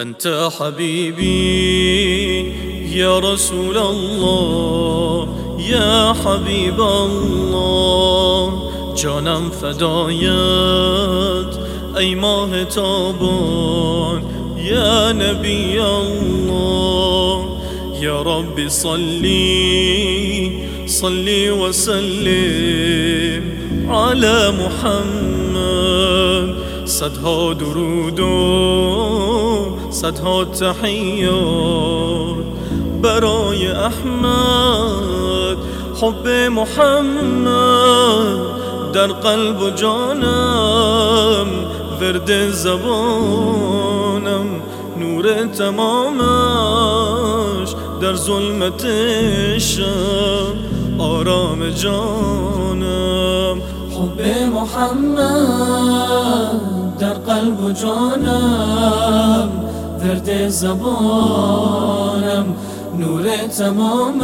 أنت حبيبي يا رسول الله يا حبيب الله. جانم فدایت ای ماه تابان یا نبی الله. یا رب صلی صلی وسلم على محمد. صدها درود و صدها تحیات برای احمد حب محمد در قلب و جانم ورد زبانم نور تمامش در ظلمت شب آرام جانم. حب محمد در قلب و جانم ورد زبانم نور تمامش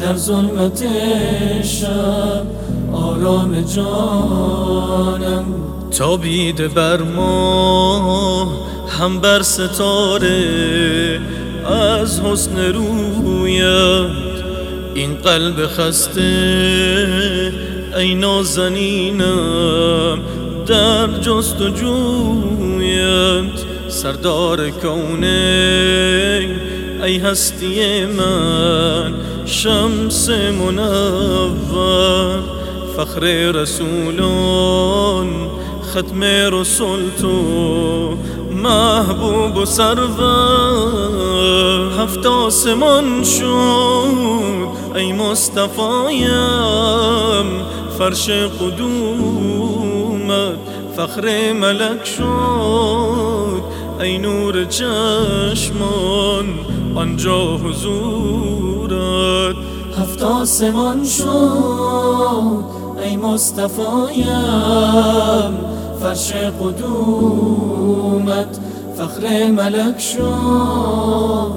در ظلمت شب آرام جانم. تابیده بر ما هم بر ستاره از حسن رویت. این قلب خسته ای نازنینم در جست و جویت سردار کونه ای هستی من شمس منور فخر رسولان ختم رسول تو محبوب و سرور. هفت آسمان شد ای مصطفایم فرش فخر ملک شد. ای نور چشمان آنجا حضورت. هفت آسمان شد ای مصطفایم فرش قدومت فخر ملک شد.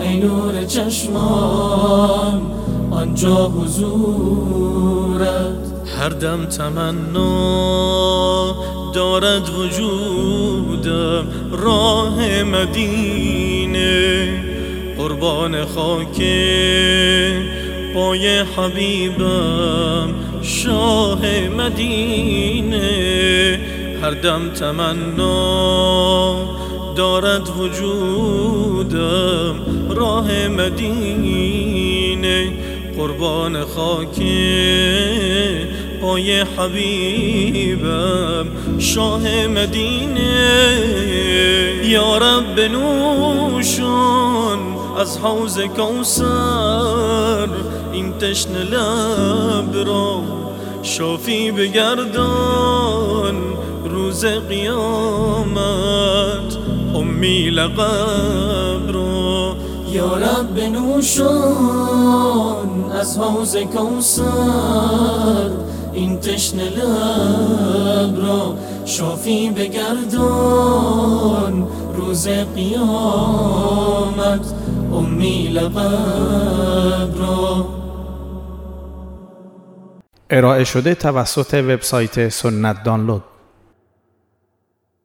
ای نور چشمان آنجا حضورت. هر دم تمنا دارد وجودم راه مدینه. قربان خاک پای حبیبم شاه مدینه. هر دم تمنا دارد وجودم راه مدینه. قربان خاک پای حبیبم شاه مدینه. یا رب نوشان از حوز کوسر این تشن لب را شافی بگردان روز قیامت امی لقب را. یا رب نوشان از حوز کوسر این تشن لب را شافی بگردان. روز قیامت امی لقب را ارائه شده توسط وبسایت سنت دانلود.